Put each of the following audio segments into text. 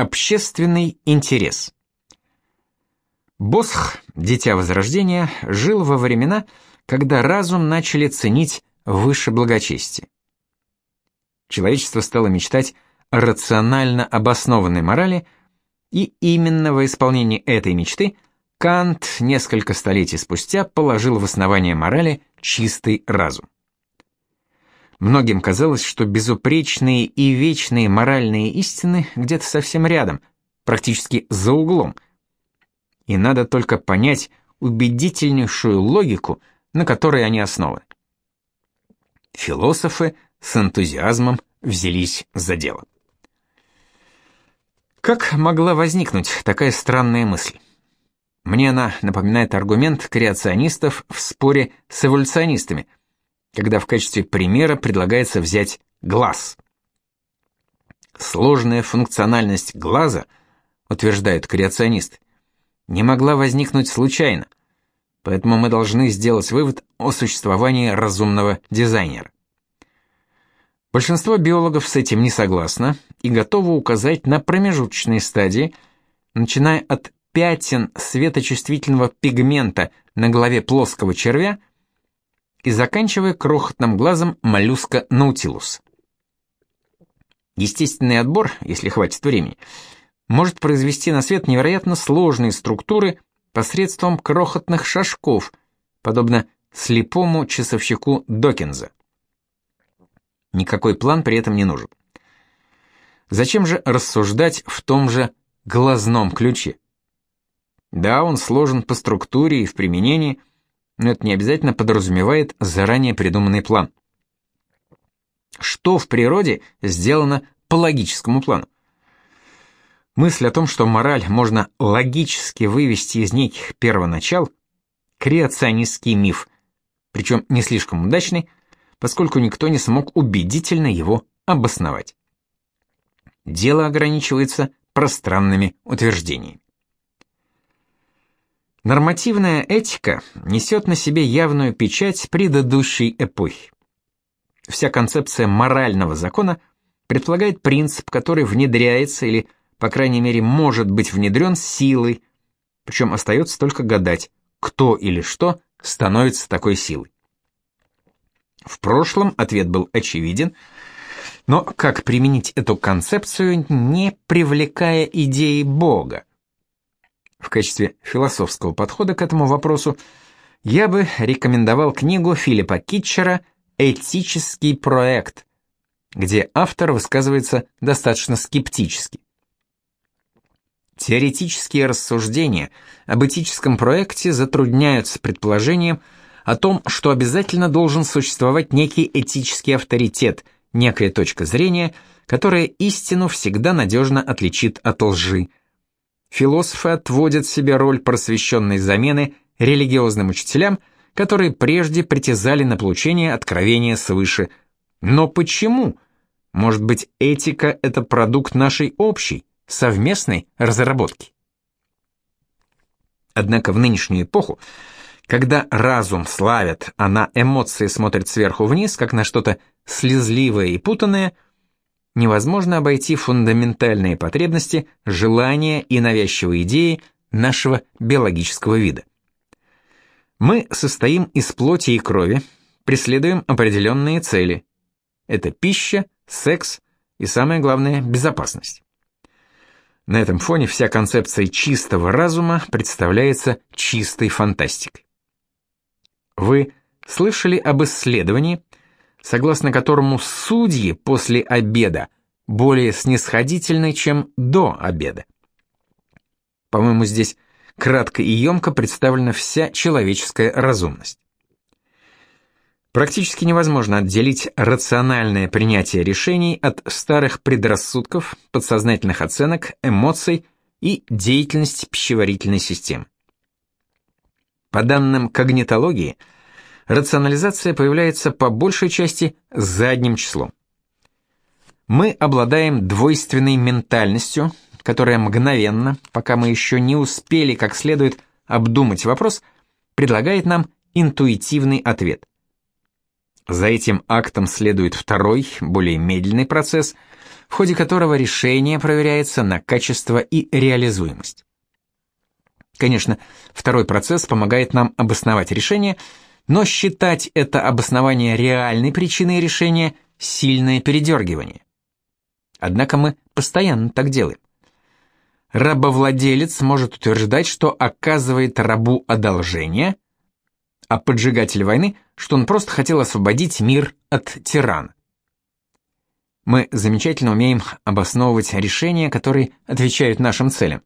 Общественный интерес. Босх, дитя Возрождения, жил во времена, когда разум начали ценить выше благочестия. Человечество стало мечтать о рационально обоснованной морали, и именно во исполнении этой мечты Кант несколько столетий спустя положил в основание морали чистый разум. Многим казалось, что безупречные и вечные моральные истины где-то совсем рядом, практически за углом. И надо только понять убедительнейшую логику, на которой они основаны. Философы с энтузиазмом взялись за дело. Как могла возникнуть такая странная мысль? Мне она напоминает аргумент креационистов в споре с эволюционистами – когда в качестве примера предлагается взять глаз. Сложная функциональность глаза, утверждают креационисты, не могла возникнуть случайно, поэтому мы должны сделать вывод о существовании разумного дизайнера. Большинство биологов с этим не согласно и готовы указать на промежуточные стадии, начиная от пятен светочувствительного пигмента на голове плоского червя – и заканчивая крохотным глазом моллюска Наутилус. Естественный отбор, если хватит времени, может произвести на свет невероятно сложные структуры посредством крохотных шажков, подобно слепому часовщику Докинза. Никакой план при этом не нужен. Зачем же рассуждать в том же глазном ключе? Да, он сложен по структуре и в применении, но это не обязательно подразумевает заранее придуманный план. Что в природе сделано по логическому плану? Мысль о том, что мораль можно логически вывести из неких первоначал, креационистский миф, причем не слишком удачный, поскольку никто не смог убедительно его обосновать. Дело ограничивается пространными утверждениями. Нормативная этика несет на себе явную печать предыдущей эпохи. Вся концепция морального закона предполагает принцип, который внедряется или, по крайней мере, может быть внедрен силой, причем остается только гадать, кто или что становится такой силой. В прошлом ответ был очевиден, но как применить эту концепцию, не привлекая идеи Бога? В качестве философского подхода к этому вопросу я бы рекомендовал книгу Филиппа Китчера «Этический проект», где автор высказывается достаточно скептически. Теоретические рассуждения об этическом проекте затрудняются предположением о том, что обязательно должен существовать некий этический авторитет, некая точка зрения, которая истину всегда надежно отличит от лжи, Философы отводят себе роль просвещенной замены религиозным учителям, которые прежде притязали на получение откровения свыше. Но почему? Может быть, этика – это продукт нашей общей, совместной разработки? Однако в нынешнюю эпоху, когда разум славят, а на эмоции смотрят сверху вниз, как на что-то слезливое и путанное – невозможно обойти фундаментальные потребности, желания и навязчивые идеи нашего биологического вида. Мы состоим из плоти и крови, преследуем определенные цели. Это пища, секс и, самое главное, безопасность. На этом фоне вся концепция чистого разума представляется чистой фантастикой. Вы слышали об исследовании, согласно которому судьи после обеда более снисходительны, чем до обеда. По-моему, здесь кратко и емко представлена вся человеческая разумность. Практически невозможно отделить рациональное принятие решений от старых предрассудков, подсознательных оценок, эмоций и деятельности пищеварительной системы. По данным когнитологии, рационализация появляется по большей части задним числом. Мы обладаем двойственной ментальностью, которая мгновенно, пока мы еще не успели как следует обдумать вопрос, предлагает нам интуитивный ответ. За этим актом следует второй, более медленный процесс, в ходе которого решение проверяется на качество и реализуемость. Конечно, второй процесс помогает нам обосновать решение, но считать это обоснование реальной причиной решения – сильное передергивание. Однако мы постоянно так делаем. Рабовладелец может утверждать, что оказывает рабу одолжение, а поджигатель войны, что он просто хотел освободить мир от тирана. Мы замечательно умеем обосновывать решения, которые отвечают нашим целям.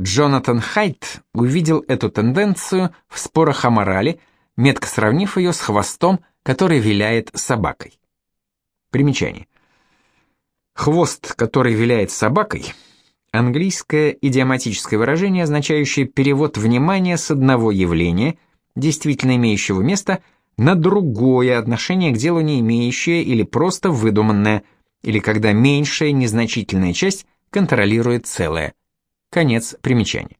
Джонатан Хайт увидел эту тенденцию в спорах о морали, метко сравнив ее с хвостом, который виляет собакой. Примечание. Хвост, который виляет собакой, английское идиоматическое выражение, означающее перевод внимания с одного явления, действительно имеющего место, на другое отношение к делу не имеющее или просто выдуманное, или когда меньшая незначительная часть контролирует целое. Конец примечания.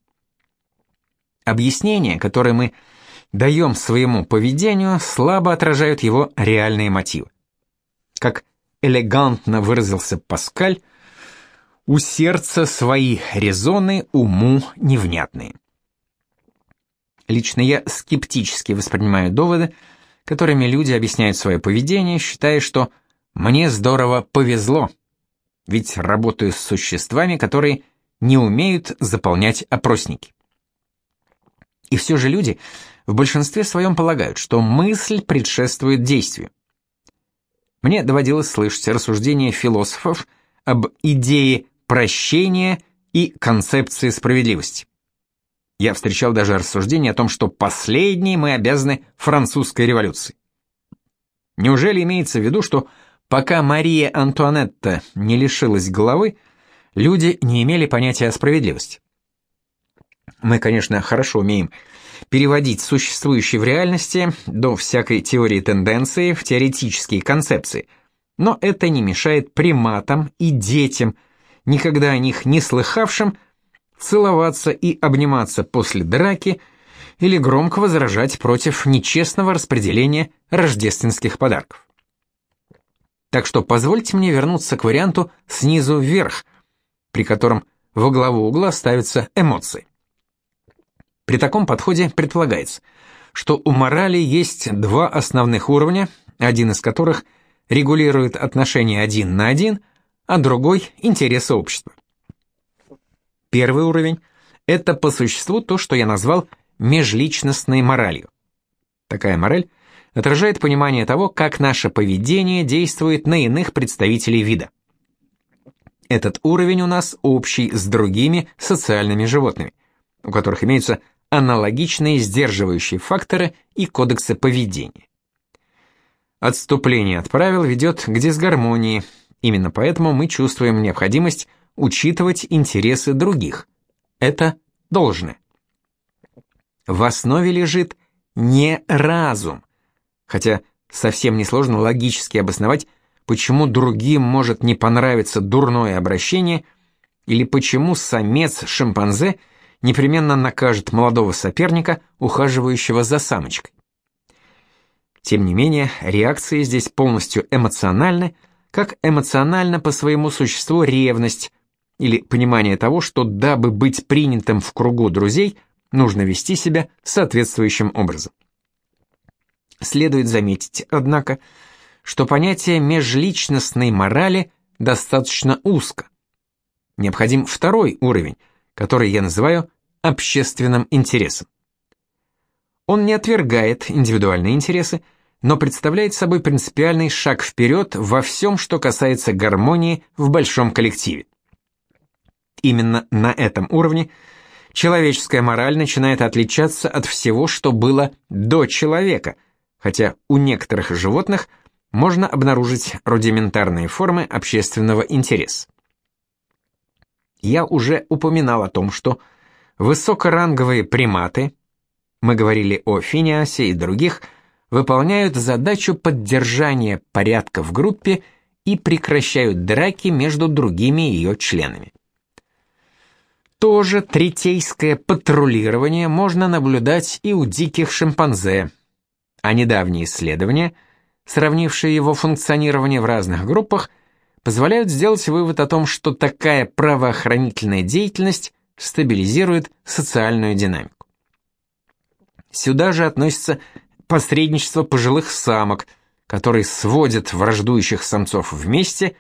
Объяснения, которые мы даем своему поведению, слабо отражают его реальные мотивы. Как элегантно выразился Паскаль, у сердца свои резоны, уму невнятные. Лично я скептически воспринимаю доводы, которыми люди объясняют свое поведение, считая, что «мне здорово повезло», ведь работаю с существами, которые не умеют заполнять опросники. И все же люди в большинстве своем полагают, что мысль предшествует действию. Мне доводилось слышать рассуждения философов об идее прощения и концепции справедливости. Я встречал даже рассуждения о том, что последней мы обязаны французской революции. Неужели имеется в виду, что пока Мария Антуанетта не лишилась головы, люди не имели понятия о справедливости? Мы, конечно, хорошо умеем переводить существующее в реальности до всякой теории тенденции в теоретические концепции, но это не мешает приматам и детям, никогда о них не слыхавшим, целоваться и обниматься после драки или громко возражать против нечестного распределения рождественских подарков. Так что позвольте мне вернуться к варианту снизу вверх, при котором во главу угла ставятся эмоции. При таком подходе предполагается, что у морали есть два основных уровня, один из которых регулирует отношения один на один, а другой – интересы общества. Первый уровень – это по существу то, что я назвал межличностной моралью. Такая мораль отражает понимание того, как наше поведение действует на иных представителей вида. Этот уровень у нас общий с другими социальными животными, у которых имеются аналогичные сдерживающие факторы и кодексы поведения. Отступление от правил ведет к дисгармонии, именно поэтому мы чувствуем необходимость учитывать интересы других. Это должное. В основе лежит не разум, хотя совсем несложно логически обосновать, почему другим может не понравиться дурное обращение или почему самец шимпанзе – непременно накажет молодого соперника, ухаживающего за самочкой. Тем не менее, реакции здесь полностью эмоциональны, как эмоциональна по своему существу ревность или понимание того, что дабы быть принятым в кругу друзей, нужно вести себя соответствующим образом. Следует заметить, однако, что понятие межличностной морали достаточно узко. Необходим второй уровень – который я называю общественным интересом. Он не отвергает индивидуальные интересы, но представляет собой принципиальный шаг вперед во всем, что касается гармонии в большом коллективе. Именно на этом уровне человеческая мораль начинает отличаться от всего, что было до человека, хотя у некоторых животных можно обнаружить рудиментарные формы общественного интереса. Я уже упоминал о том, что высокоранговые приматы, мы говорили о Финиасе и других, выполняют задачу поддержания порядка в группе и прекращают драки между другими ее членами. Тоже третейское патрулирование можно наблюдать и у диких шимпанзе, а недавние исследования, сравнившие его функционирование в разных группах, позволяют сделать вывод о том, что такая правоохранительная деятельность стабилизирует социальную динамику. Сюда же относится посредничество пожилых самок, которые сводят враждующих самцов вместе,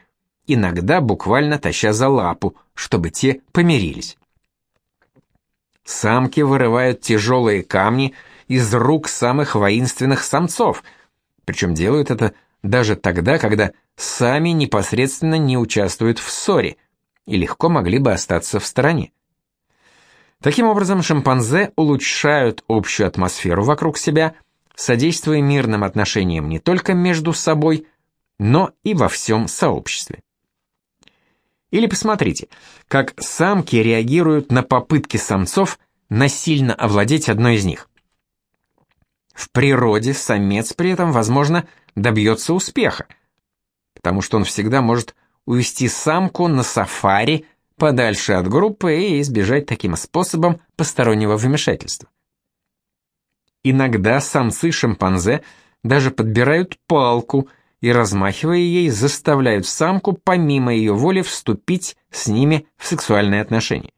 иногда буквально таща за лапу, чтобы те помирились. Самки вырывают тяжелые камни из рук самых воинственных самцов, причем делают это даже тогда, когда сами непосредственно не участвуют в ссоре и легко могли бы остаться в стороне. Таким образом, шимпанзе улучшают общую атмосферу вокруг себя, содействуя мирным отношениям не только между собой, но и во всем сообществе. Или посмотрите, как самки реагируют на попытки самцов насильно овладеть одной из них. В природе самец при этом, возможно, добьется успеха, потому что он всегда может увести самку на сафари подальше от группы и избежать таким способом постороннего вмешательства. Иногда самцы шимпанзе даже подбирают палку и, размахивая ей, заставляют самку помимо ее воли вступить с ними в сексуальные отношения.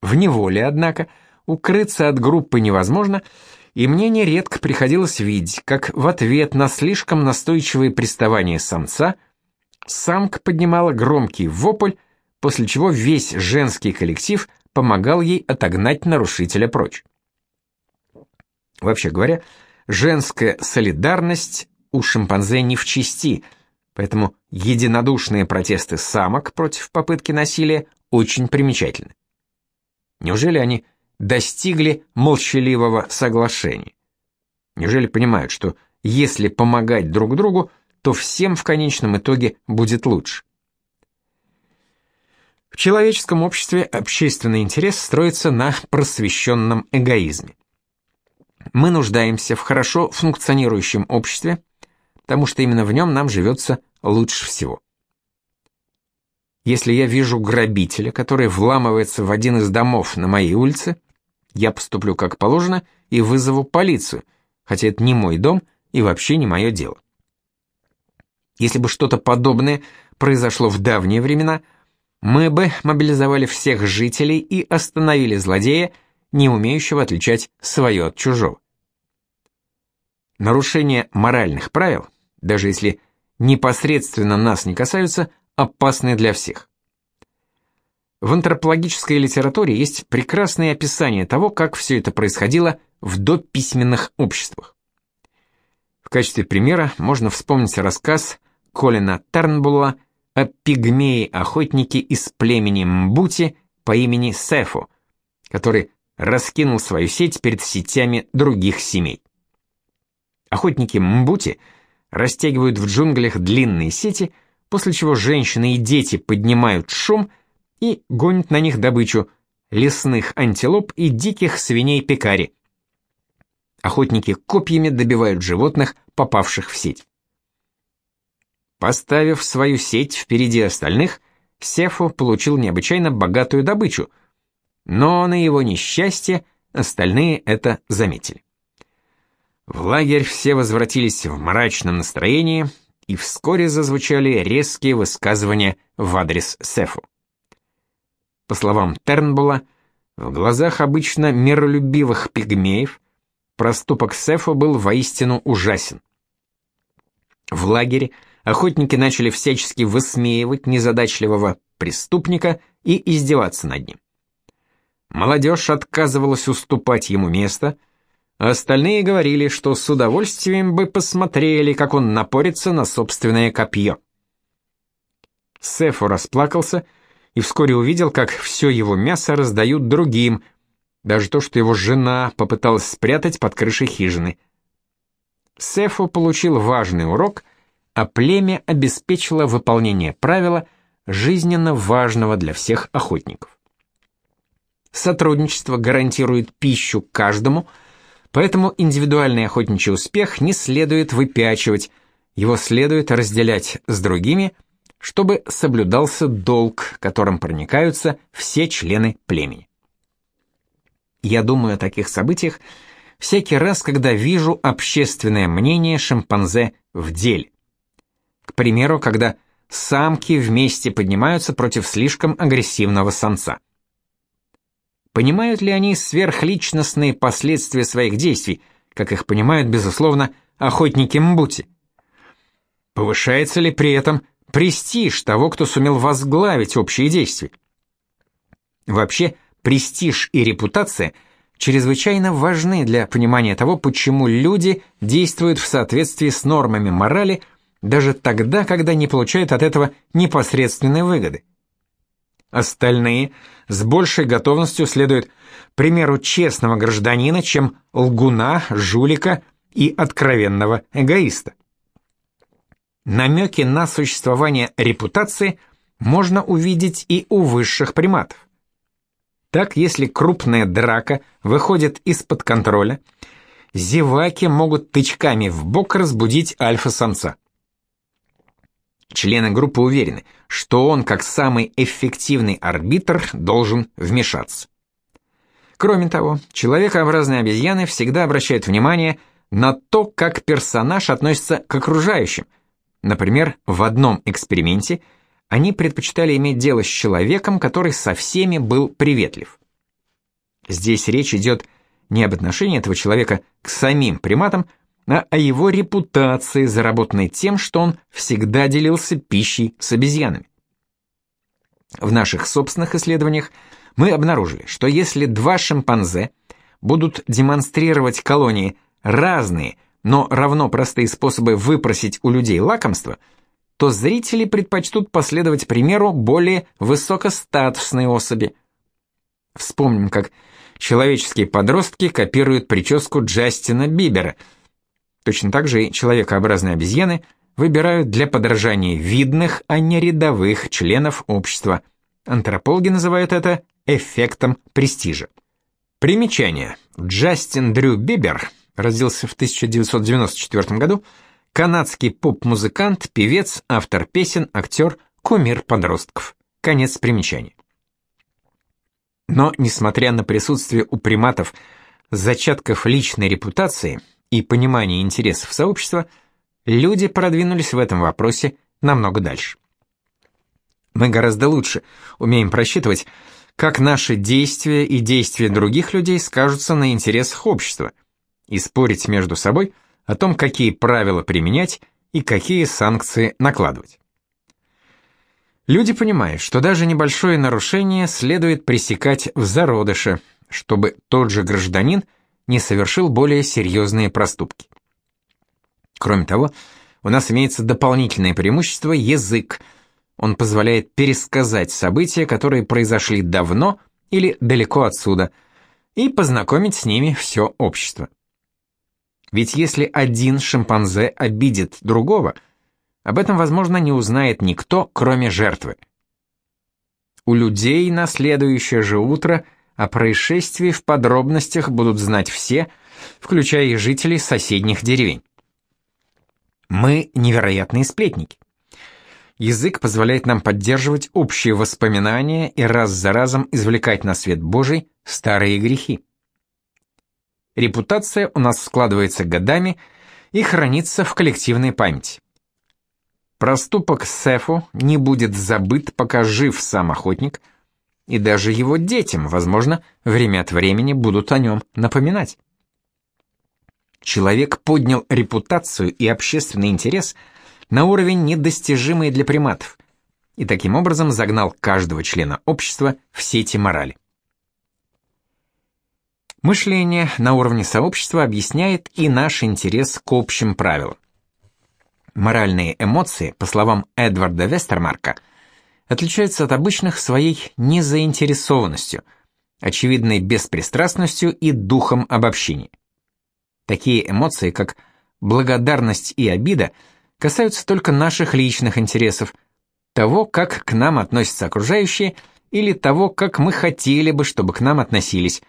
В неволе, однако, укрыться от группы невозможно, и мне нередко приходилось видеть, как в ответ на слишком настойчивые приставания самца самка поднимала громкий вопль, после чего весь женский коллектив помогал ей отогнать нарушителя прочь. Вообще говоря, женская солидарность у шимпанзе не в чести, поэтому единодушные протесты самок против попытки насилия очень примечательны. Неужели они достигли молчаливого соглашения. Неужели понимают, что если помогать друг другу, то всем в конечном итоге будет лучше? В человеческом обществе общественный интерес строится на просвещенном эгоизме. Мы нуждаемся в хорошо функционирующем обществе, потому что именно в нем нам живется лучше всего. Если я вижу грабителя, который вламывается в один из домов на моей улице, я поступлю как положено и вызову полицию, хотя это не мой дом и вообще не мое дело. Если бы что-то подобное произошло в давние времена, мы бы мобилизовали всех жителей и остановили злодея, не умеющего отличать свое от чужого. Нарушение моральных правил, даже если непосредственно нас не касаются, опасны для всех. В антропологической литературе есть прекрасные описания того, как все это происходило в дописьменных обществах. В качестве примера можно вспомнить рассказ Колина Тернбулла о пигмее-охотнике из племени Мбути по имени Сефу, который раскинул свою сеть перед сетями других семей. Охотники Мбути растягивают в джунглях длинные сети, после чего женщины и дети поднимают шум – и гонит на них добычу лесных антилоп и диких свиней-пекари. Охотники копьями добивают животных, попавших в сеть. Поставив свою сеть впереди остальных, Сефу получил необычайно богатую добычу, но на его несчастье остальные это заметили. В лагерь все возвратились в мрачном настроении, и вскоре зазвучали резкие высказывания в адрес Сефу. По словам Тернбула, в глазах обычно миролюбивых пигмеев проступок Сефа был воистину ужасен. В лагере охотники начали всячески высмеивать незадачливого преступника и издеваться над ним. Молодежь отказывалась уступать ему место, а остальные говорили, что с удовольствием бы посмотрели, как он напорится на собственное копье. Сефу расплакался и вскоре увидел, как все его мясо раздают другим, даже то, что его жена попыталась спрятать под крышей хижины. Сефу получил важный урок, а племя обеспечило выполнение правила, жизненно важного для всех охотников. Сотрудничество гарантирует пищу каждому, поэтому индивидуальный охотничий успех не следует выпячивать, его следует разделять с другими – чтобы соблюдался долг, которым проникаются все члены племени. Я думаю о таких событиях всякий раз, когда вижу общественное мнение шимпанзе в деле. К примеру, когда самки вместе поднимаются против слишком агрессивного самца. Понимают ли они сверхличностные последствия своих действий, как их понимают, безусловно, охотники Мбути? Повышается ли при этом престиж того, кто сумел возглавить общие действия? Вообще, престиж и репутация чрезвычайно важны для понимания того, почему люди действуют в соответствии с нормами морали даже тогда, когда не получают от этого непосредственной выгоды. Остальные с большей готовностью следуют примеру честного гражданина, чем лгуна, жулика и откровенного эгоиста. Намеки на существование репутации можно увидеть и у высших приматов. Так, если крупная драка выходит из-под контроля, зеваки могут тычками в бок разбудить альфа-самца. Члены группы уверены, что он, как самый эффективный арбитр, должен вмешаться. Кроме того, человекообразные обезьяны всегда обращают внимание на то, как персонаж относится к окружающим. Например, в одном эксперименте – они предпочитали иметь дело с человеком, который со всеми был приветлив. Здесь речь идет не об отношении этого человека к самим приматам, а о его репутации, заработанной тем, что он всегда делился пищей с обезьянами. В наших собственных исследованиях мы обнаружили, что если два шимпанзе будут демонстрировать колонии разные, но равно простые способы выпросить у людей лакомство – то зрители предпочтут последовать примеру более высокостатусной особи. Вспомним, как человеческие подростки копируют прическу Джастина Бибера. Точно так же и человекообразные обезьяны выбирают для подражания видных, а не рядовых членов общества. Антропологи называют это эффектом престижа. Примечание. Джастин Дрю Бибер родился в 1994 году, Канадский поп-музыкант, певец, автор песен, актер, кумир подростков. Конец примечания. Но, несмотря на присутствие у приматов зачатков личной репутации и понимания интересов сообщества, люди продвинулись в этом вопросе намного дальше. Мы гораздо лучше умеем просчитывать, как наши действия и действия других людей скажутся на интересах общества, и спорить между собой – о том, какие правила применять и какие санкции накладывать. Люди понимают, что даже небольшое нарушение следует пресекать в зародыше, чтобы тот же гражданин не совершил более серьезные проступки. Кроме того, у нас имеется дополнительное преимущество – язык. Он позволяет пересказать события, которые произошли давно или далеко отсюда, и познакомить с ними все общество. Ведь если один шимпанзе обидит другого, об этом, возможно, не узнает никто, кроме жертвы. У людей на следующее же утро о происшествии в подробностях будут знать все, включая и жителей соседних деревень. Мы невероятные сплетники. Язык позволяет нам поддерживать общие воспоминания и раз за разом извлекать на свет Божий старые грехи. Репутация у нас складывается годами и хранится в коллективной памяти. Проступок Сефу не будет забыт, пока жив сам охотник, и даже его детям, возможно, время от времени будут о нем напоминать. Человек поднял репутацию и общественный интерес на уровень недостижимый для приматов, и таким образом загнал каждого члена общества в сети морали. Мышление на уровне сообщества объясняет и наш интерес к общим правилам. Моральные эмоции, по словам Эдварда Вестермарка, отличаются от обычных своей незаинтересованностью, очевидной беспристрастностью и духом обобщения. Такие эмоции, как благодарность и обида, касаются только наших личных интересов, того, как к нам относятся окружающие, или того, как мы хотели бы, чтобы к нам относились –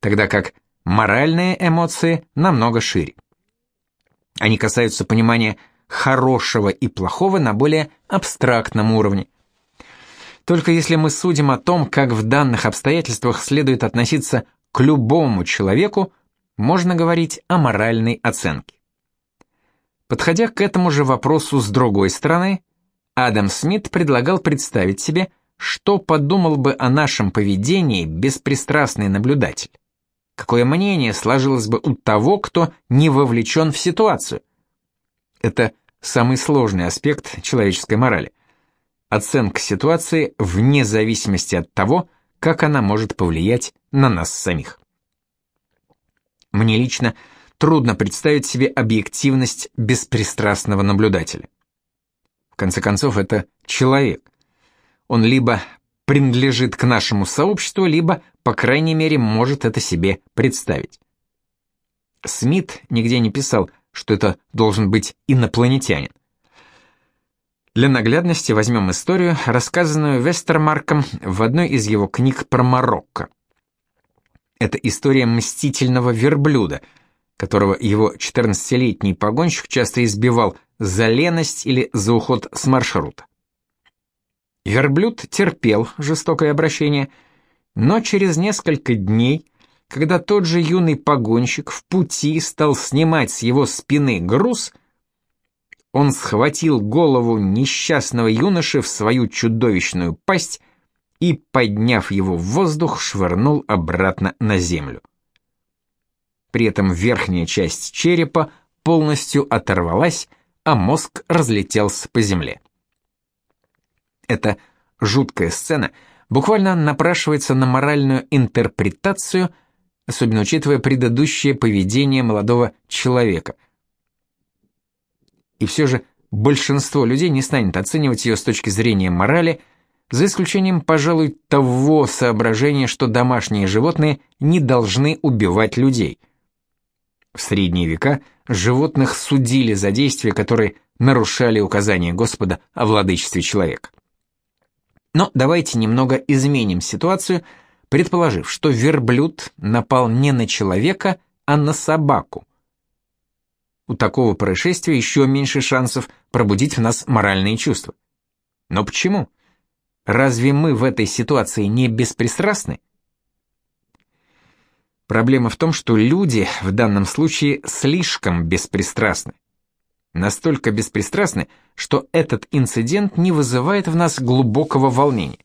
тогда как моральные эмоции намного шире. Они касаются понимания хорошего и плохого на более абстрактном уровне. Только если мы судим о том, как в данных обстоятельствах следует относиться к любому человеку, можно говорить о моральной оценке. Подходя к этому же вопросу с другой стороны, Адам Смит предлагал представить себе, что подумал бы о нашем поведении беспристрастный наблюдатель. Какое мнение сложилось бы у того, кто не вовлечен в ситуацию? Это самый сложный аспект человеческой морали. Оценка ситуации вне зависимости от того, как она может повлиять на нас самих. Мне лично трудно представить себе объективность беспристрастного наблюдателя. В конце концов, это человек. Он либо принадлежит к нашему сообществу, либо, по крайней мере, может это себе представить. Смит нигде не писал, что это должен быть инопланетянин. Для наглядности возьмем историю, рассказанную Вестермарком в одной из его книг про Марокко. Это история мстительного верблюда – которого его 14-летний погонщик часто избивал за леность или за уход с маршрута. Верблюд терпел жестокое обращение, но через несколько дней, когда тот же юный погонщик в пути стал снимать с его спины груз, он схватил голову несчастного юноши в свою чудовищную пасть и, подняв его в воздух, швырнул обратно на землю. При этом верхняя часть черепа полностью оторвалась, а мозг разлетелся по земле. Эта жуткая сцена буквально напрашивается на моральную интерпретацию, особенно учитывая предыдущее поведение молодого человека. И все же большинство людей не станет оценивать ее с точки зрения морали, за исключением, пожалуй, того соображения, что домашние животные не должны убивать людей – в средние века животных судили за действия, которые нарушали указания Господа о владычестве человека. Но давайте немного изменим ситуацию, предположив, что верблюд напал не на человека, а на собаку. У такого происшествия еще меньше шансов пробудить в нас моральные чувства. Но почему? Разве мы в этой ситуации не беспристрастны? Проблема в том, что люди в данном случае слишком беспристрастны. Настолько беспристрастны, что этот инцидент не вызывает в нас глубокого волнения.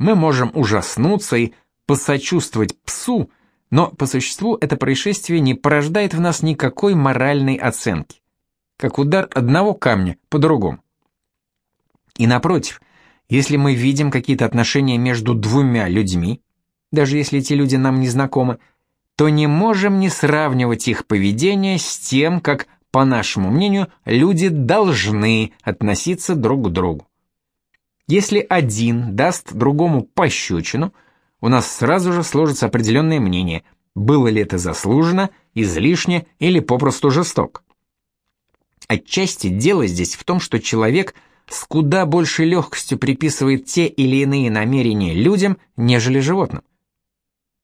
Мы можем ужаснуться и посочувствовать псу, но по существу это происшествие не порождает в нас никакой моральной оценки, как удар одного камня по другому. И напротив, если мы видим какие-то отношения между двумя людьми, даже если эти люди нам не знакомы, то не можем не сравнивать их поведение с тем, как, по нашему мнению, люди должны относиться друг к другу. Если один даст другому пощечину, у нас сразу же сложится определенное мнение, было ли это заслуженно, излишне или попросту жесток. Отчасти дело здесь в том, что человек с куда большей легкостью приписывает те или иные намерения людям, нежели животным.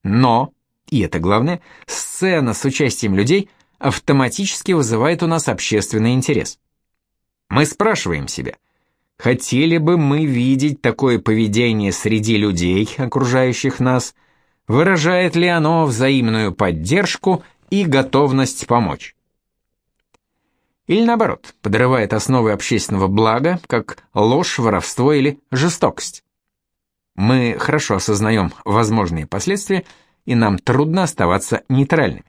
Но, и это главное, сцена с участием людей автоматически вызывает у нас общественный интерес. Мы спрашиваем себя, хотели бы мы видеть такое поведение среди людей, окружающих нас, выражает ли оно взаимную поддержку и готовность помочь? Или наоборот, подрывает основы общественного блага, как ложь, воровство или жестокость. Мы хорошо осознаем возможные последствия, и нам трудно оставаться нейтральными.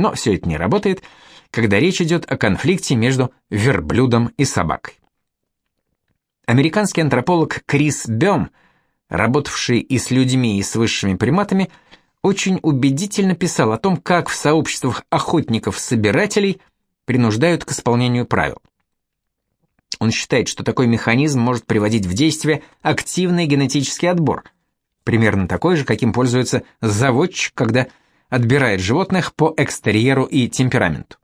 Но все это не работает, когда речь идет о конфликте между верблюдом и собакой. Американский антрополог Крис Бем, работавший и с людьми, и с высшими приматами, очень убедительно писал о том, как в сообществах охотников-собирателей принуждают к исполнению правил. Он считает, что такой механизм может приводить в действие активный генетический отбор, примерно такой же, каким пользуется заводчик, когда отбирает животных по экстерьеру и темпераменту.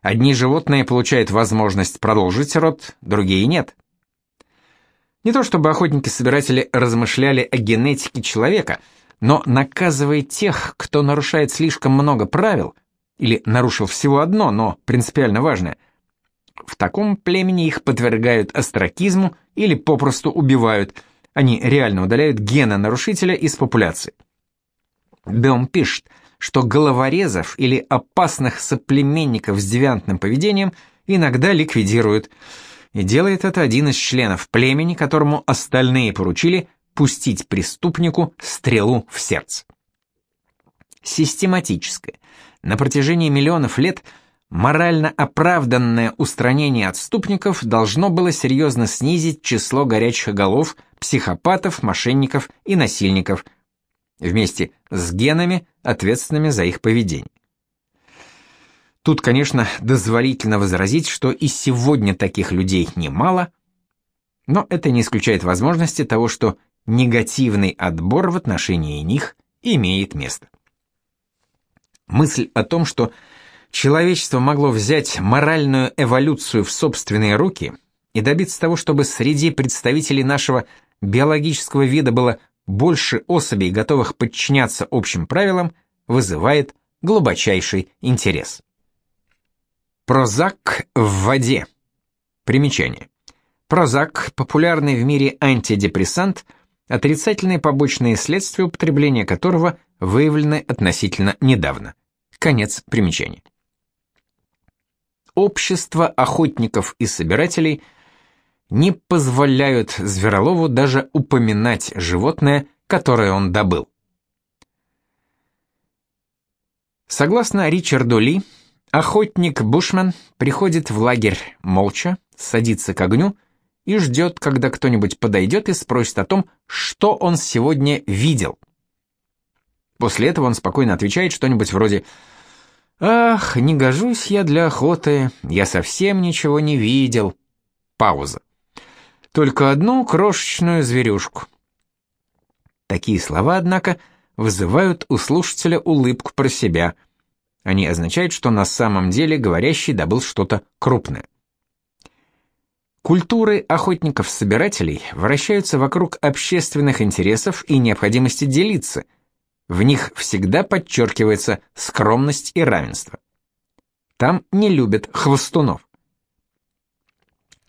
Одни животные получают возможность продолжить род, другие нет. Не то чтобы охотники-собиратели размышляли о генетике человека, но наказывая тех, кто нарушает слишком много правил, или нарушил всего одно, но принципиально важное, в таком племени их подвергают остракизму или попросту убивают. Они реально удаляют гена нарушителя из популяции. Бем пишет, что головорезов или опасных соплеменников с девиантным поведением иногда ликвидируют. И делает это один из членов племени, которому остальные поручили пустить преступнику стрелу в сердце. Систематическое, на протяжении миллионов лет морально оправданное устранение отступников должно было серьезно снизить число горячих голов, психопатов, мошенников и насильников, вместе с генами, ответственными за их поведение. Тут, конечно, дозволительно возразить, что и сегодня таких людей немало, но это не исключает возможности того, что негативный отбор в отношении них имеет место. Мысль о том, что человечество могло взять моральную эволюцию в собственные руки и добиться того, чтобы среди представителей нашего биологического вида было больше особей, готовых подчиняться общим правилам, вызывает глубочайший интерес. Прозак в воде. Примечание. Прозак – популярный в мире антидепрессант, отрицательные побочные следствия употребления которого выявлены относительно недавно. Конец примечания. Общество охотников и собирателей не позволяют Зверолову даже упоминать животное, которое он добыл. Согласно Ричарду Ли, Охотник-бушмен приходит в лагерь молча, садится к огню и ждет, когда кто-нибудь подойдет и спросит о том, что он сегодня видел. После этого он спокойно отвечает что-нибудь вроде «Ах, не гожусь я для охоты, я совсем ничего не видел». Пауза. Только одну крошечную зверюшку. Такие слова, однако, вызывают у слушателя улыбку про себя – они означают, что на самом деле говорящий добыл что-то крупное. Культуры охотников-собирателей вращаются вокруг общественных интересов и необходимости делиться. В них всегда подчеркивается скромность и равенство. Там не любят хвостунов.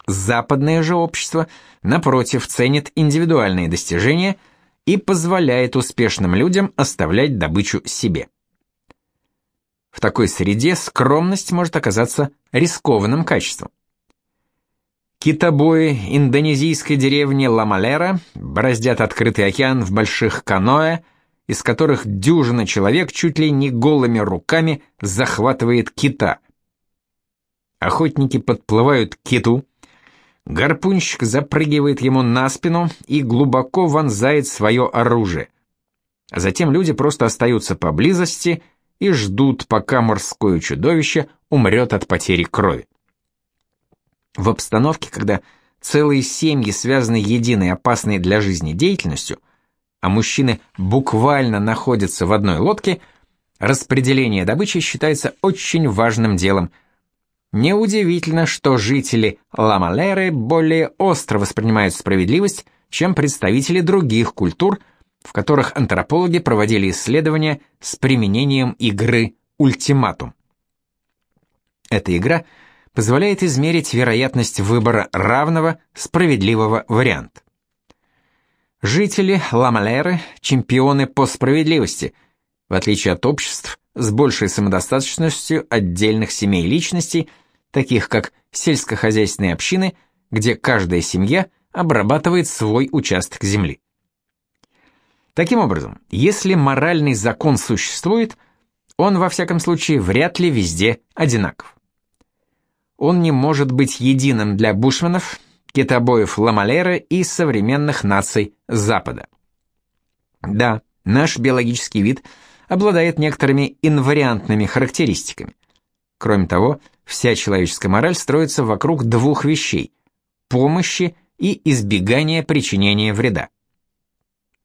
Западное же общество, напротив, ценит индивидуальные достижения и позволяет успешным людям оставлять добычу себе. В такой среде скромность может оказаться рискованным качеством. Китобои индонезийской деревни Ламалера бороздят открытый океан в больших каноэ, из которых дюжина человек чуть ли не голыми руками захватывает кита. Охотники подплывают к киту, гарпунщик запрыгивает ему на спину и глубоко вонзает свое оружие. А затем люди просто остаются поблизости и ждут, пока морское чудовище умрет от потери крови. В обстановке, когда целые семьи связаны единой опасной для жизни деятельностью, а мужчины буквально находятся в одной лодке, распределение добычи считается очень важным делом. Неудивительно, что жители Ламалеры более остро воспринимают справедливость, чем представители других культур – в которых антропологи проводили исследования с применением игры «Ультиматум». Эта игра позволяет измерить вероятность выбора равного, справедливого варианта. Жители Ламалеры – чемпионы по справедливости, в отличие от обществ с большей самодостаточностью отдельных семей личностей, таких как сельскохозяйственные общины, где каждая семья обрабатывает свой участок земли. Таким образом, если моральный закон существует, он во всяком случае вряд ли везде одинаков. Он не может быть единым для бушменов, китобоев Ламалера и современных наций Запада. Да, наш биологический вид обладает некоторыми инвариантными характеристиками. Кроме того, вся человеческая мораль строится вокруг двух вещей – помощи и избегания причинения вреда.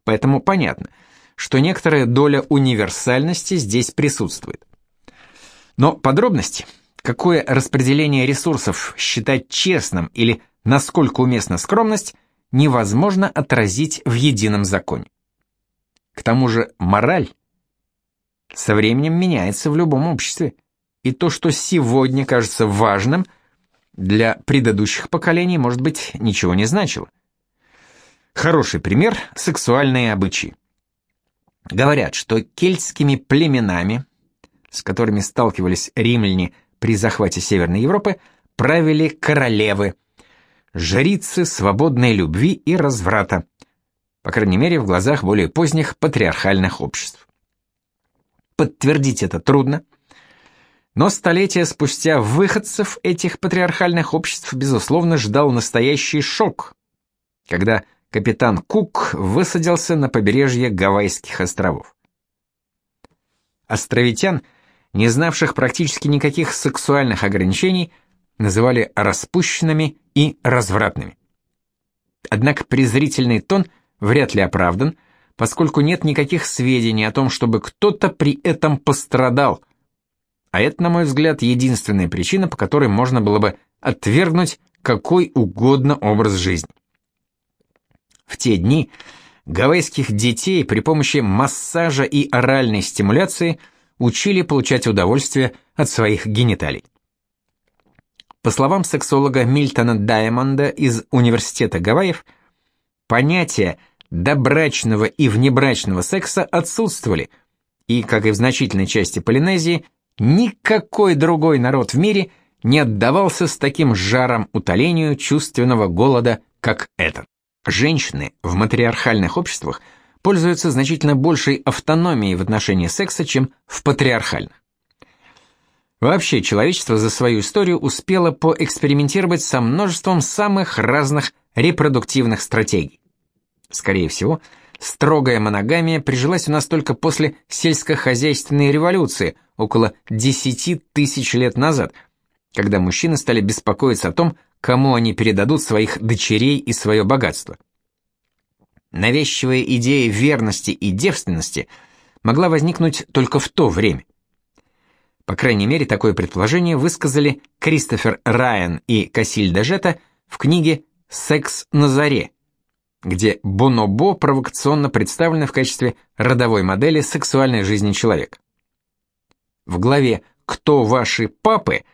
Поэтому понятно, что некоторая доля универсальности здесь присутствует. Но подробности, какое распределение ресурсов считать честным или насколько уместна скромность, невозможно отразить в едином законе. К тому же мораль со временем меняется в любом обществе, и то, что сегодня кажется важным, для предыдущих поколений, может быть, ничего не значило. Хороший пример – сексуальные обычаи. Говорят, что кельтскими племенами, с которыми сталкивались римляне при захвате Северной Европы, правили королевы, жрицы свободной любви и разврата, по крайней мере в глазах более поздних патриархальных обществ. Подтвердить это трудно, но столетия спустя выходцев этих патриархальных обществ, безусловно, ждал настоящий шок, когда капитан Кук высадился на побережье Гавайских островов. Островитян, не знавших практически никаких сексуальных ограничений, называли распущенными и развратными. Однако презрительный тон вряд ли оправдан, поскольку нет никаких сведений о том, чтобы кто-то при этом пострадал – а это, на мой взгляд, единственная причина, по которой можно было бы отвергнуть какой угодно образ жизни. В те дни гавайских детей при помощи массажа и оральной стимуляции учили получать удовольствие от своих гениталий. По словам сексолога Мильтона Даймонда из Университета Гавайев, понятия добрачного и внебрачного секса отсутствовали, и, как и в значительной части Полинезии, Никакой другой народ в мире не отдавался с таким жаром утолению чувственного голода, как этот. Женщины в матриархальных обществах пользуются значительно большей автономией в отношении секса, чем в патриархальных. Вообще, человечество за свою историю успело поэкспериментировать со множеством самых разных репродуктивных стратегий. Скорее всего, строгая моногамия прижилась у нас только после сельскохозяйственной революции около 10 тысяч лет назад, когда мужчины стали беспокоиться о том, кому они передадут своих дочерей и свое богатство. Навязчивая идея верности и девственности могла возникнуть только в то время. По крайней мере, такое предположение высказали Кристофер Райан и Кассиль Дежета в книге «Секс на заре», где бонобо провокационно представлены в качестве родовой модели сексуальной жизни человека. В главе «Кто ваши папы»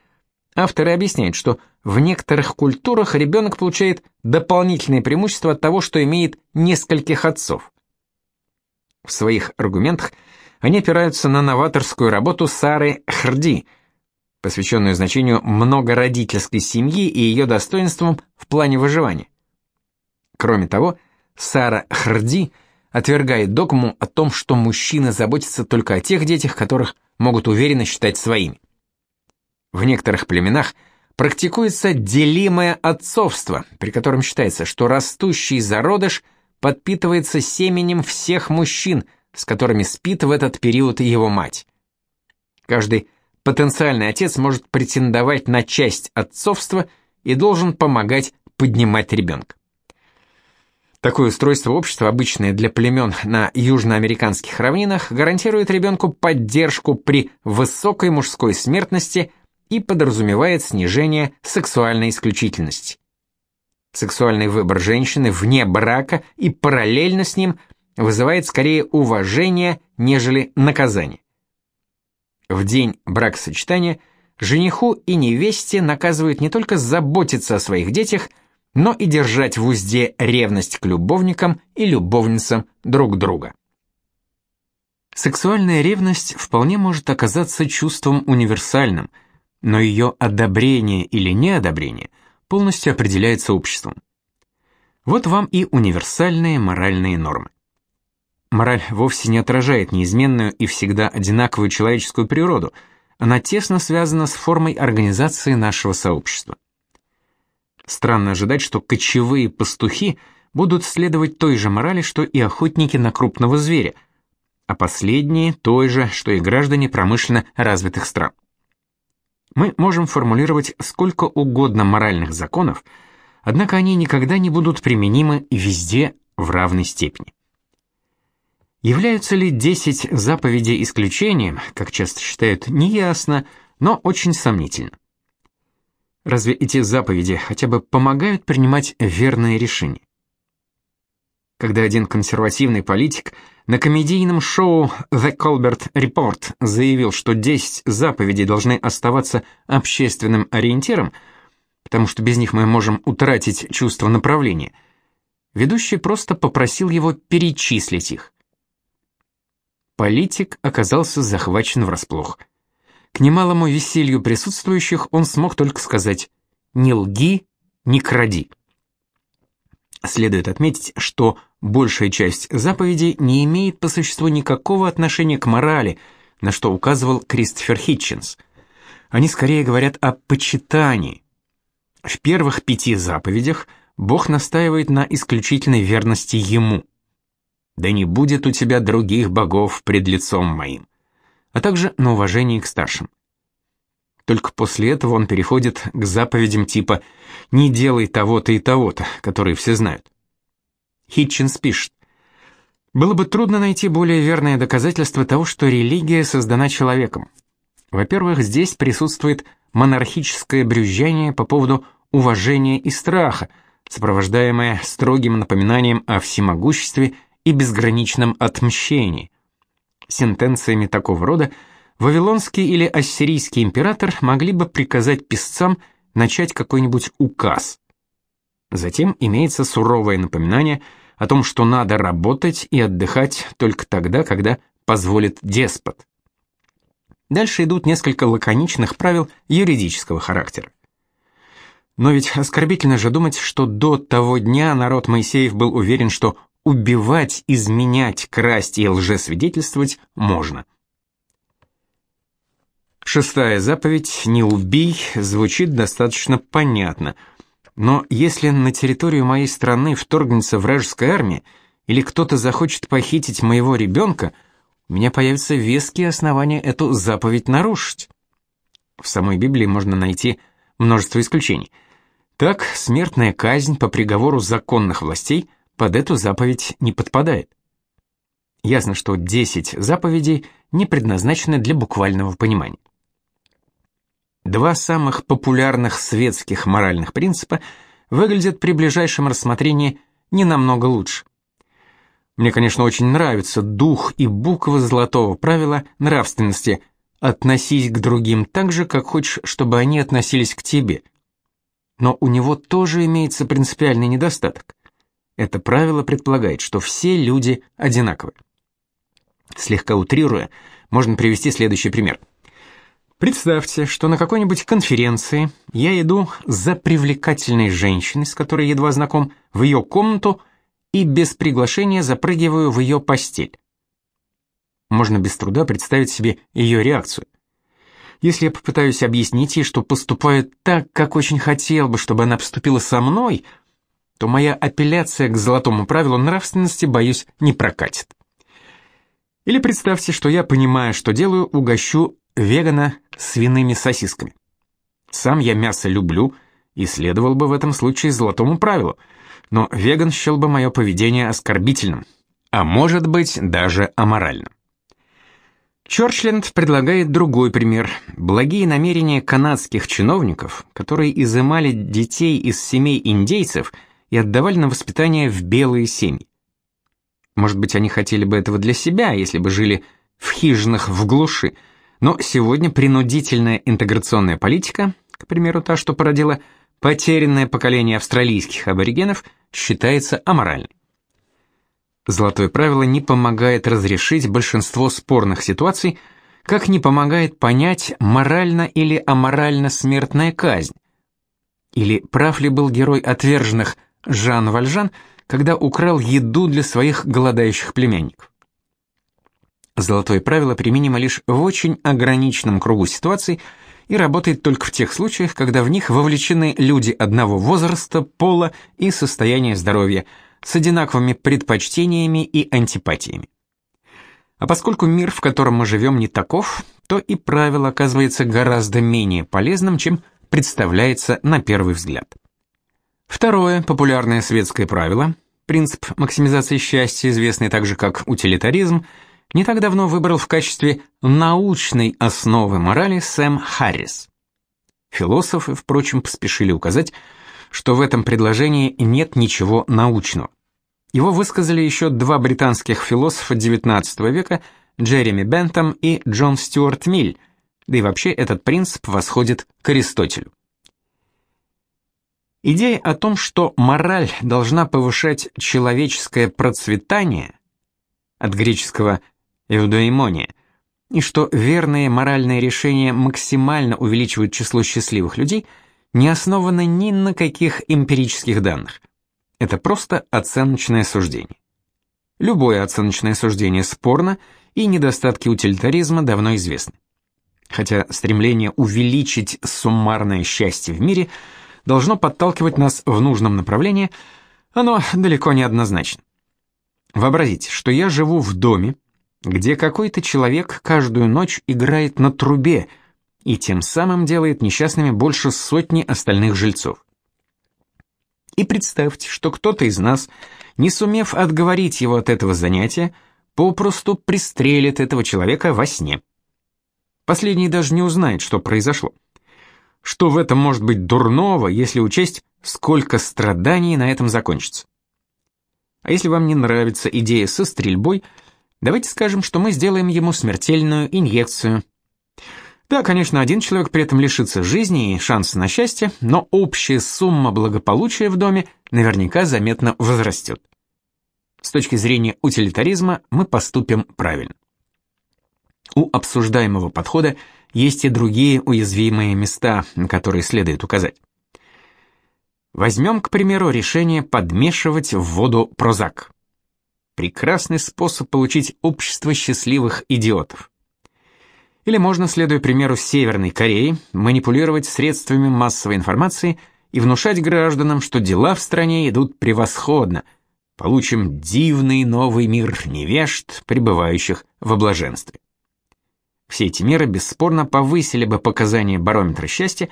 авторы объясняют, что в некоторых культурах ребенок получает дополнительные преимущества от того, что имеет нескольких отцов. В своих аргументах они опираются на новаторскую работу Сары Хрди, посвященную значению многородительской семьи и ее достоинствам в плане выживания. Кроме того, Сара Хрди отвергает догму о том, что мужчина заботится только о тех детях, которых могут уверенно считать своими. В некоторых племенах практикуется делимое отцовство, при котором считается, что растущий зародыш подпитывается семенем всех мужчин, с которыми спит в этот период его мать. Каждый потенциальный отец может претендовать на часть отцовства и должен помогать поднимать ребенка. Такое устройство общества, обычное для племен на южноамериканских равнинах, гарантирует ребенку поддержку при высокой мужской смертности и подразумевает снижение сексуальной исключительности. Сексуальный выбор женщины вне брака и параллельно с ним вызывает скорее уважение, нежели наказание. В день бракосочетания жениху и невесте наказывают не только заботиться о своих детях, но и держать в узде ревность к любовникам и любовницам друг друга. Сексуальная ревность вполне может оказаться чувством универсальным, но ее одобрение или неодобрение полностью определяется обществом. Вот вам и универсальные моральные нормы. Мораль вовсе не отражает неизменную и всегда одинаковую человеческую природу, она тесно связана с формой организации нашего сообщества. Странно ожидать, что кочевые пастухи будут следовать той же морали, что и охотники на крупного зверя, а последние той же, что и граждане промышленно развитых стран. Мы можем формулировать сколько угодно моральных законов, однако они никогда не будут применимы везде в равной степени. Являются ли 10 заповедей исключением, как часто считают, неясно, но очень сомнительно. Разве эти заповеди хотя бы помогают принимать верные решения? Когда один консервативный политик на комедийном шоу The Colbert Report заявил, что 10 заповедей должны оставаться общественным ориентиром, потому что без них мы можем утратить чувство направления, ведущий просто попросил его перечислить их. Политик оказался захвачен врасплох. К немалому веселью присутствующих он смог только сказать «не лги, не кради». Следует отметить, что большая часть заповедей не имеет по существу никакого отношения к морали, на что указывал Кристофер Хитчинс. Они скорее говорят о почитании. В первых пяти заповедях Бог настаивает на исключительной верности Ему. «Да не будет у тебя других богов пред лицом моим», а также на уважении к старшим. Только после этого он переходит к заповедям типа «не делай того-то и того-то», которые все знают. Хитчинс пишет, «Было бы трудно найти более верное доказательство того, что религия создана человеком. Во-первых, здесь присутствует монархическое брюзжание по поводу уважения и страха, сопровождаемое строгим напоминанием о всемогуществе и безграничном отмщении. Сентенциями такого рода – Вавилонский или ассирийский император могли бы приказать писцам начать какой-нибудь указ. Затем имеется суровое напоминание о том, что надо работать и отдыхать только тогда, когда позволит деспот. Дальше идут несколько лаконичных правил юридического характера. Но ведь оскорбительно же думать, что до того дня народ Моисеев был уверен, что убивать, изменять, красть и лжесвидетельствовать можно – Шестая заповедь «Не убей» звучит достаточно понятно. Но если на территорию моей страны вторгнется вражеская армия, или кто-то захочет похитить моего ребенка, у меня появятся веские основания эту заповедь нарушить. В самой Библии можно найти множество исключений. Так, смертная казнь по приговору законных властей под эту заповедь не подпадает. Ясно, что 10 заповедей не предназначены для буквального понимания. Два самых популярных светских моральных принципа выглядят при ближайшем рассмотрении не намного лучше. Мне, конечно, очень нравится дух и буквы золотого правила нравственности «относись к другим так же, как хочешь, чтобы они относились к тебе». Но у него тоже имеется принципиальный недостаток. Это правило предполагает, что все люди одинаковы. Слегка утрируя, можно привести следующий пример – Представьте, что на какой-нибудь конференции я иду за привлекательной женщиной, с которой едва знаком, в ее комнату и без приглашения запрыгиваю в ее постель. Можно без труда представить себе ее реакцию. Если я попытаюсь объяснить ей, что поступаю так, как очень хотел бы, чтобы она поступила со мной, то моя апелляция к золотому правилу нравственности, боюсь, не прокатит. Или представьте, что я, понимая, что делаю, угощу вегана свиными сосисками. Сам я мясо люблю и следовал бы в этом случае золотому правилу, но веган счел бы мое поведение оскорбительным, а может быть даже аморальным. Чорчленд предлагает другой пример. Благие намерения канадских чиновников, которые изымали детей из семей индейцев и отдавали на воспитание в белые семьи. Может быть, они хотели бы этого для себя, если бы жили в хижинах в глуши, но сегодня принудительная интеграционная политика, к примеру, та, что породила потерянное поколение австралийских аборигенов, считается аморальной. Золотое правило не помогает разрешить большинство спорных ситуаций, как не помогает понять, морально или аморально смертная казнь. Или прав ли был герой отверженных Жан Вальжан, когда украл еду для своих голодающих племянников. Золотое правило применимо лишь в очень ограниченном кругу ситуаций и работает только в тех случаях, когда в них вовлечены люди одного возраста, пола и состояния здоровья с одинаковыми предпочтениями и антипатиями. А поскольку мир, в котором мы живем, не таков, то и правило оказывается гораздо менее полезным, чем представляется на первый взгляд. Второе популярное светское правило, принцип максимизации счастья, известный также как утилитаризм – не так давно выбрал в качестве научной основы морали Сэм Харрис. Философы, впрочем, поспешили указать, что в этом предложении нет ничего научного. Его высказали еще два британских философа XIX века, Джереми Бентам и Джон Стюарт Миль, да и вообще этот принцип восходит к Аристотелю. Идея о том, что мораль должна повышать человеческое процветание, от греческого эудоимония, и что верные моральные решения максимально увеличивают число счастливых людей, не основаны ни на каких эмпирических данных. Это просто оценочное суждение. Любое оценочное суждение спорно, и недостатки утилитаризма давно известны. Хотя стремление увеличить суммарное счастье в мире должно подталкивать нас в нужном направлении, оно далеко не однозначно. Вообразите, что я живу в доме, где какой-то человек каждую ночь играет на трубе и тем самым делает несчастными больше сотни остальных жильцов. И представьте, что кто-то из нас, не сумев отговорить его от этого занятия, попросту пристрелит этого человека во сне. Последний даже не узнает, что произошло. Что в этом может быть дурного, если учесть, сколько страданий на этом закончится? А если вам не нравится идея со стрельбой, давайте скажем, что мы сделаем ему смертельную инъекцию. Да, конечно, один человек при этом лишится жизни и шанса на счастье, но общая сумма благополучия в доме наверняка заметно возрастет. С точки зрения утилитаризма мы поступим правильно. У обсуждаемого подхода есть и другие уязвимые места, на которые следует указать. Возьмем, к примеру, решение подмешивать в воду прозак. Прекрасный способ получить общество счастливых идиотов. Или можно, следуя примеру Северной Кореи, манипулировать средствами массовой информации и внушать гражданам, что дела в стране идут превосходно. Получим дивный новый мир невежд, пребывающих в блаженстве. Все эти меры бесспорно повысили бы показания барометра счастья,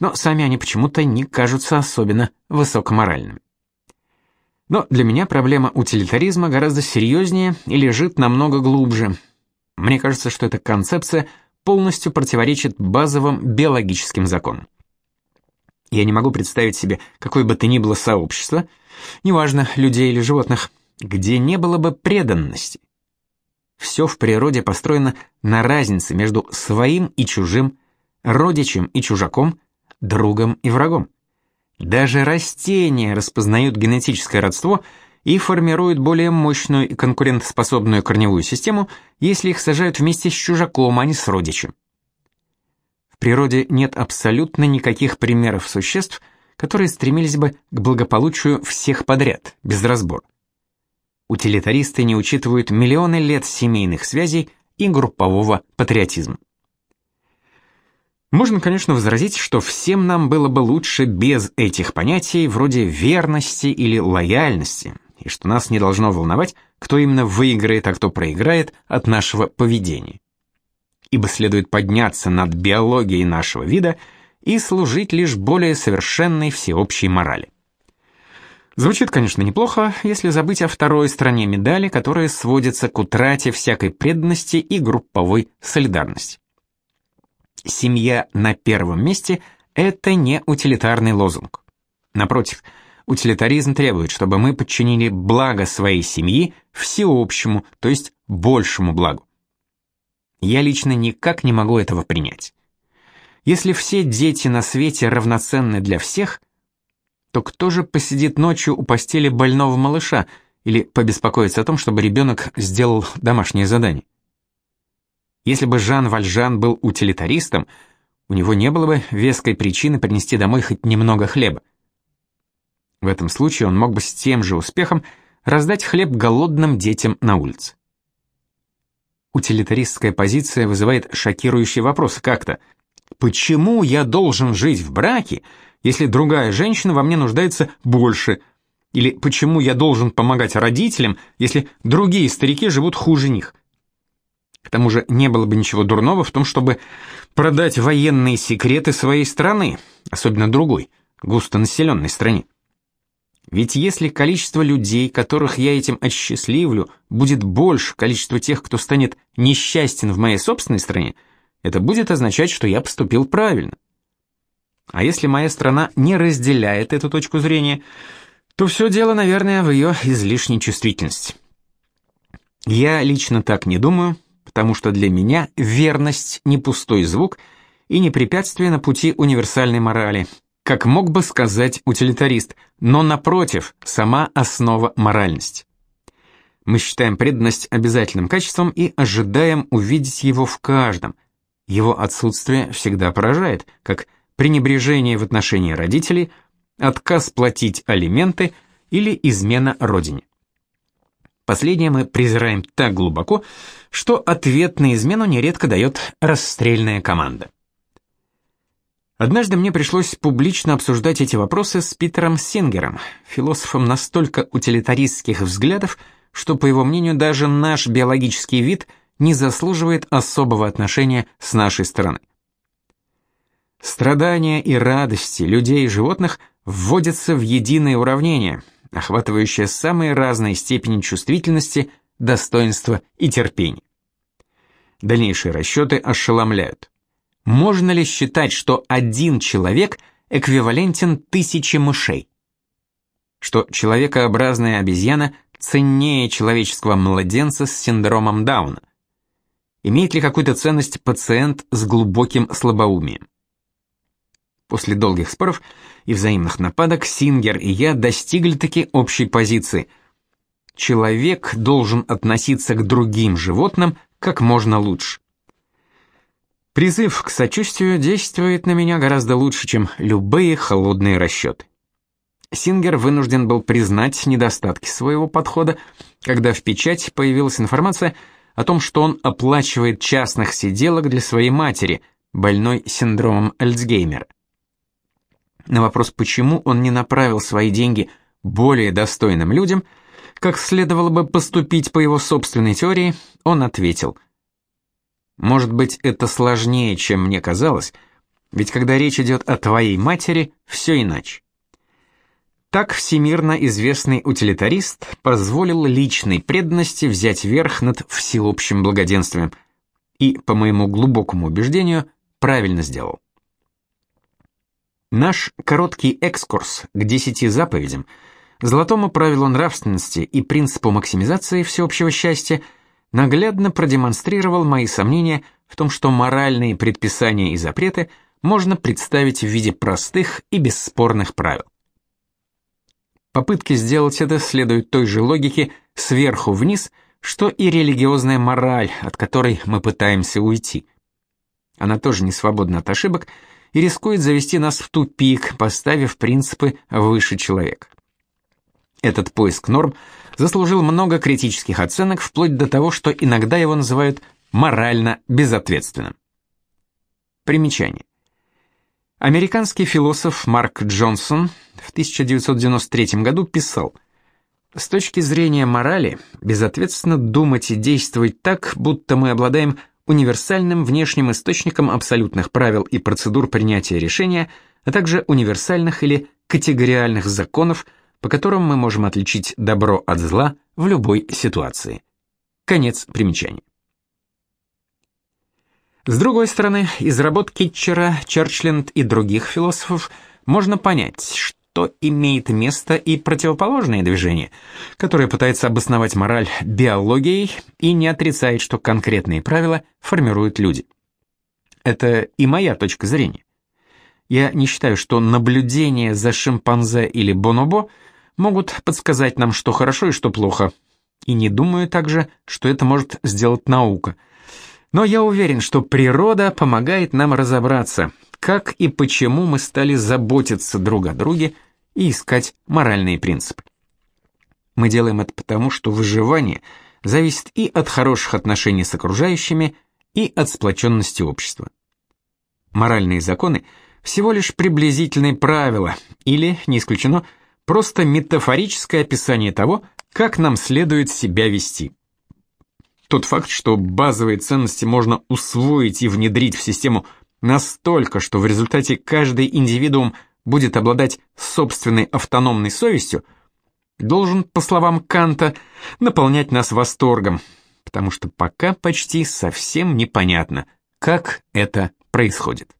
но сами они почему-то не кажутся особенно высокоморальными. Но для меня проблема утилитаризма гораздо серьезнее и лежит намного глубже. Мне кажется, что эта концепция полностью противоречит базовым биологическим законам. Я не могу представить себе какое бы то ни было сообщество, неважно, людей или животных, где не было бы преданности, все в природе построено на разнице между своим и чужим, родичем и чужаком, другом и врагом. Даже растения распознают генетическое родство и формируют более мощную и конкурентоспособную корневую систему, если их сажают вместе с чужаком, а не с родичем. В природе нет абсолютно никаких примеров существ, которые стремились бы к благополучию всех подряд, без разбора утилитаристы не учитывают миллионы лет семейных связей и группового патриотизма. Можно, конечно, возразить, что всем нам было бы лучше без этих понятий вроде верности или лояльности, и что нас не должно волновать, кто именно выиграет, а кто проиграет от нашего поведения. Ибо следует подняться над биологией нашего вида и служить лишь более совершенной всеобщей морали. Звучит, конечно, неплохо, если забыть о второй стороне медали, которая сводится к утрате всякой преданности и групповой солидарности. Семья на первом месте – это не утилитарный лозунг. Напротив, утилитаризм требует, чтобы мы подчинили благо своей семьи всеобщему, то есть большему благу. Я лично никак не могу этого принять. Если все дети на свете равноценны для всех – то кто же посидит ночью у постели больного малыша или побеспокоится о том, чтобы ребенок сделал домашнее задание? Если бы Жан Вальжан был утилитаристом, у него не было бы веской причины принести домой хоть немного хлеба. В этом случае он мог бы с тем же успехом раздать хлеб голодным детям на улице. Утилитаристская позиция вызывает шокирующий вопрос как-то. Почему я должен жить в браке, если другая женщина во мне нуждается больше? Или почему я должен помогать родителям, если другие старики живут хуже них? К тому же не было бы ничего дурного в том, чтобы продать военные секреты своей страны, особенно другой, густонаселенной стране. Ведь если количество людей, которых я этим осчастливлю, будет больше количества тех, кто станет несчастен в моей собственной стране, это будет означать, что я поступил правильно. А если моя страна не разделяет эту точку зрения, то все дело, наверное, в ее излишней чувствительности. Я лично так не думаю, потому что для меня верность не пустой звук и не препятствие на пути универсальной морали, как мог бы сказать утилитарист, но напротив, сама основа моральности. Мы считаем преданность обязательным качеством и ожидаем увидеть его в каждом. Его отсутствие всегда поражает, как пренебрежение в отношении родителей, отказ платить алименты или измена родине. Последнее мы презираем так глубоко, что ответ на измену нередко дает расстрельная команда. Однажды мне пришлось публично обсуждать эти вопросы с Питером Сингером, философом настолько утилитаристских взглядов, что, по его мнению, даже наш биологический вид не заслуживает особого отношения с нашей стороны. Страдания и радости людей и животных вводятся в единое уравнение, охватывающее самые разные степени чувствительности, достоинства и терпения. Дальнейшие расчеты ошеломляют. Можно ли считать, что один человек эквивалентен тысяче мышей? Что человекообразная обезьяна ценнее человеческого младенца с синдромом Дауна? Имеет ли какую-то ценность пациент с глубоким слабоумием? После долгих споров и взаимных нападок Сингер и я достигли таки общей позиции. Человек должен относиться к другим животным как можно лучше. Призыв к сочувствию действует на меня гораздо лучше, чем любые холодные расчеты. Сингер вынужден был признать недостатки своего подхода, когда в печати появилась информация о том, что он оплачивает частных сиделок для своей матери, больной синдромом Альцгеймера. На вопрос, почему он не направил свои деньги более достойным людям, как следовало бы поступить по его собственной теории, он ответил – может быть, это сложнее, чем мне казалось, ведь когда речь идет о твоей матери, все иначе. Так всемирно известный утилитарист позволил личной преданности взять верх над всеобщим благоденствием и, по моему глубокому убеждению, правильно сделал. Наш короткий экскурс к десяти заповедям, золотому правилу нравственности и принципу максимизации всеобщего счастья – наглядно продемонстрировал мои сомнения в том, что моральные предписания и запреты можно представить в виде простых и бесспорных правил. Попытки сделать это следуют той же логике сверху вниз, что и религиозная мораль, от которой мы пытаемся уйти. Она тоже не свободна от ошибок и рискует завести нас в тупик, поставив принципы выше человека. Этот поиск норм заслужил много критических оценок, вплоть до того, что иногда его называют морально безответственным. Примечание. Американский философ Марк Джонсон в 1993 году писал: "С точки зрения морали, безответственно думать и действовать так, будто мы обладаем универсальным внешним источником абсолютных правил и процедур принятия решения, а также универсальных или категориальных законов, по которым мы можем отличить добро от зла в любой ситуации. Конец примечания. С другой стороны, из работ Китчера, Черчленд и других философов можно понять, что имеет место и противоположное движение, которое пытается обосновать мораль биологией и не отрицает, что конкретные правила формируют люди. Это и моя точка зрения. Я не считаю, что наблюдение за шимпанзе или бонобо – могут подсказать нам, что хорошо и что плохо. И не думаю также, что это может сделать наука. Но я уверен, что природа помогает нам разобраться, как и почему мы стали заботиться друг о друге и искать моральные принципы. Мы делаем это потому, что выживание зависит и от хороших отношений с окружающими, и от сплоченности общества. Моральные законы всего лишь приблизительные правила, или, не исключено, просто метафорическое описание того, как нам следует себя вести. Тот факт, что базовые ценности можно усвоить и внедрить в систему настолько, что в результате каждый индивидуум будет обладать собственной автономной совестью, должен, по словам Канта, наполнять нас восторгом, потому что пока почти совсем непонятно, как это происходит.